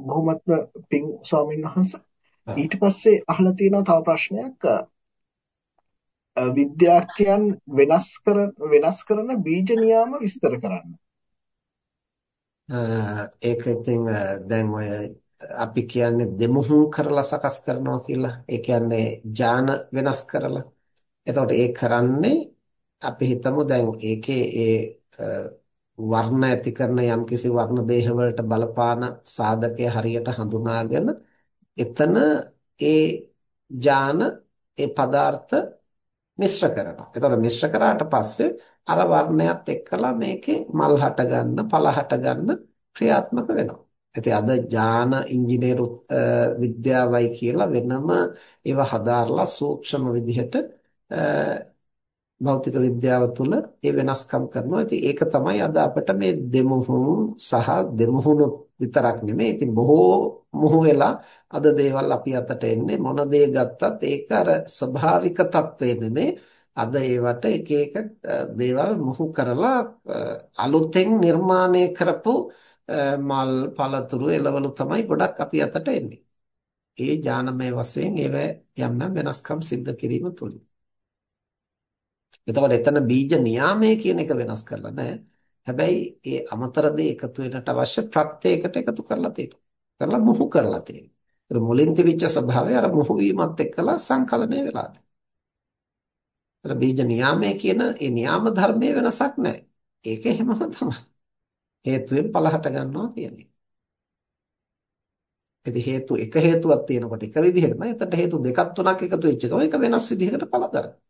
බොහොමත්ම පිං ස්වාමීන් වහන්සේ ඊට පස්සේ අහලා තියෙනවා තව ප්‍රශ්නයක් විද්‍යාඥයන් වෙනස් කරන වෙනස් කරන බීජ නියාම විස්තර කරන්න. ඒක ඉතින් දැන් ඔය අපි කියන්නේ දෙමුහුම් කරලා සකස් කරනවා කියලා. ඒ කියන්නේ ඥාන වෙනස් කරලා. එතකොට ඒ කරන්නේ අපි හිතමු දැන් ඒකේ ඒ වර්ණ ඇති කරන යම්කිසි වර්ණ දේහ වලට බලපාන සාධකය හරියට හඳුනාගෙන එතන ඒ ඥාන ඒ පදාර්ථ මිශ්‍ර කරනවා. එතකොට මිශ්‍ර කරාට පස්සේ අර වර්ණයත් එක්කලා මේකේ මල් හට ගන්න, පල හට ගන්න ක්‍රියාත්මක වෙනවා. ඉතින් අද ඥාන ඉංජිනේරු විද්‍යාවයි කියලා වෙනම ඒවා හදාarලා සූක්ෂම විදිහට භෞතික විද්‍යාව තුළ ඒ වෙනස්කම් කරනවා. ඉතින් ඒක තමයි අද අපිට මේ දෙමුහුන් සහ දෙමුහුණු විතරක් නෙමෙයි. ඉතින් බොහෝ මුහු වෙලා අද දේවල් අපි අතට එන්නේ මොන දේ ගත්තත් ඒක අර ස්වභාවික తත්වේ නෙමෙයි. අද ඒවට එක එක දේවල් මුහු කරලා අලුතෙන් නිර්මාණය කරපු මල් පළතුරු එළවලු තමයි ගොඩක් අපි අතට එන්නේ. ඒ ඥානමය වශයෙන් ඒව යම් යම් වෙනස්කම් සිද්ධ කිරීම තුලින් එතකොට එතන බීජ නියාමය කියන එක වෙනස් කරලා නැහැ. හැබැයි ඒ අමතර දේ එකතු වෙනට අවශ්‍ය ප්‍රත්‍යයකට එකතු කරලා තියෙනවා. කරලා මුහු කරලා තියෙනවා. ඒතර මුලින් තිබිච්ච ස්වභාවය අර මුහු වීමත් එක්කලා සංකලනය වෙලා තියෙනවා. බීජ නියාමය කියන ඒ නියාම ධර්මයේ වෙනසක් නැහැ. ඒක එහෙමම තමයි. හේතුවෙන් පලහට ගන්නවා කියන්නේ. ඉතින් හේතු එක හේතුවක් තියෙනකොට එක විදිහකට නේද? එතකොට හේතු දෙකක් තුනක් එකතු වෙච්ච ගමන් ඒක වෙනස් විදිහකට පළ දරනවා.